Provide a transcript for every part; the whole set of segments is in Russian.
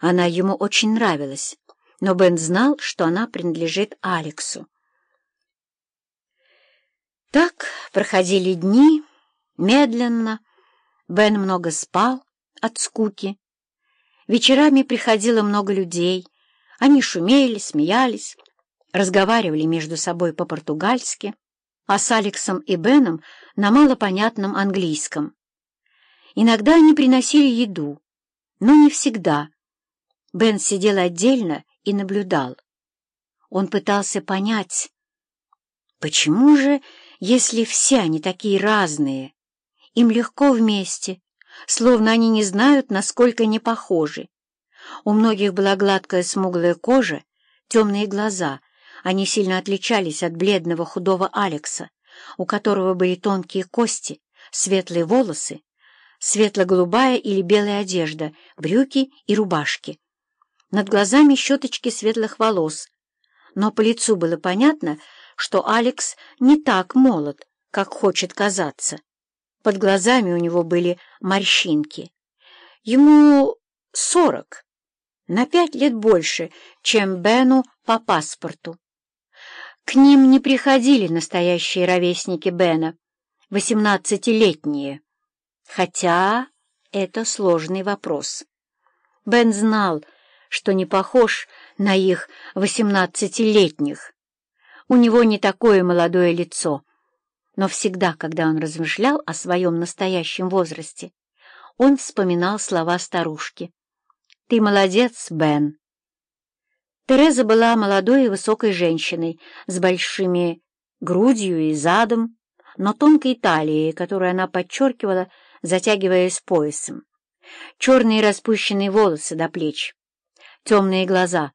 Она ему очень нравилась, но Бен знал, что она принадлежит Алексу. Так проходили дни, медленно. Бен много спал от скуки. Вечерами приходило много людей. Они шумели, смеялись, разговаривали между собой по-португальски, а с Алексом и Беном на малопонятном английском. Иногда они приносили еду, но не всегда. Бен сидел отдельно и наблюдал. Он пытался понять, почему же, если все они такие разные, им легко вместе, словно они не знают, насколько не похожи. У многих была гладкая смуглая кожа, темные глаза. Они сильно отличались от бледного худого Алекса, у которого были тонкие кости, светлые волосы, светло-голубая или белая одежда, брюки и рубашки. Над глазами щеточки светлых волос. Но по лицу было понятно, что Алекс не так молод, как хочет казаться. Под глазами у него были морщинки. Ему сорок, на пять лет больше, чем Бену по паспорту. К ним не приходили настоящие ровесники Бена, восемнадцатилетние. Хотя это сложный вопрос. Бен знал, что не похож на их восемнадцатилетних. У него не такое молодое лицо. Но всегда, когда он размышлял о своем настоящем возрасте, он вспоминал слова старушки. «Ты молодец, Бен». Тереза была молодой и высокой женщиной с большими грудью и задом, но тонкой талией, которую она подчеркивала, затягиваясь поясом. Черные распущенные волосы до плеч, темные глаза.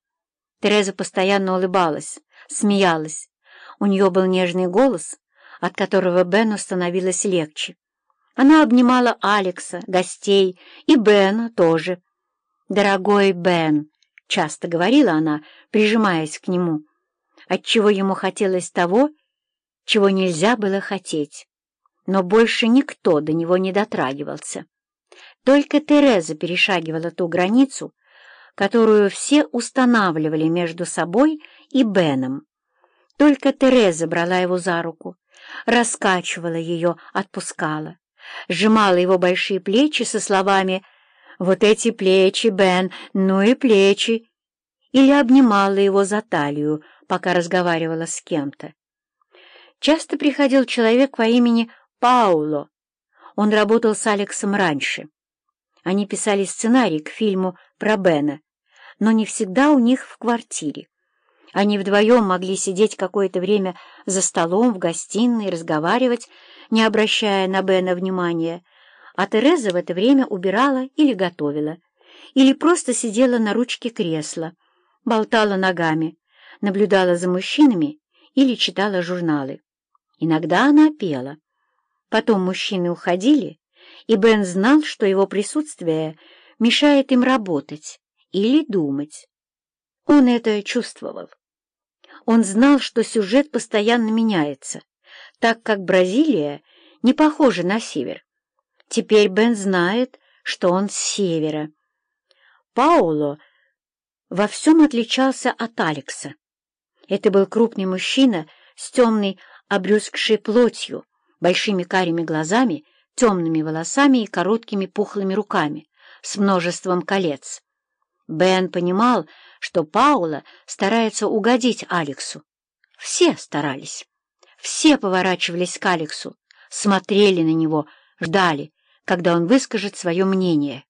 Тереза постоянно улыбалась, смеялась. У нее был нежный голос, от которого Бену становилось легче. Она обнимала Алекса, гостей и Бена тоже. «Дорогой Бен», — часто говорила она, прижимаясь к нему, отчего ему хотелось того, чего нельзя было хотеть. Но больше никто до него не дотрагивался. Только Тереза перешагивала ту границу, которую все устанавливали между собой и Беном. Только Тереза брала его за руку, раскачивала ее, отпускала, сжимала его большие плечи со словами «Вот эти плечи, Бен, ну и плечи!» или обнимала его за талию, пока разговаривала с кем-то. Часто приходил человек по имени Пауло. Он работал с Алексом раньше. Они писали сценарий к фильму про Бена, но не всегда у них в квартире. Они вдвоем могли сидеть какое-то время за столом в гостиной, разговаривать, не обращая на Бена внимания, а Тереза в это время убирала или готовила, или просто сидела на ручке кресла, болтала ногами, наблюдала за мужчинами или читала журналы. Иногда она пела. Потом мужчины уходили, и Бен знал, что его присутствие мешает им работать или думать. Он это чувствовал. Он знал, что сюжет постоянно меняется, так как Бразилия не похожа на север. Теперь Бен знает, что он с севера. Пауло во всем отличался от Алекса. Это был крупный мужчина с темной обрюзгшей плотью, большими карими глазами, темными волосами и короткими пухлыми руками, с множеством колец. Бен понимал, что Паула старается угодить Алексу. Все старались. Все поворачивались к Алексу, смотрели на него, ждали, когда он выскажет свое мнение.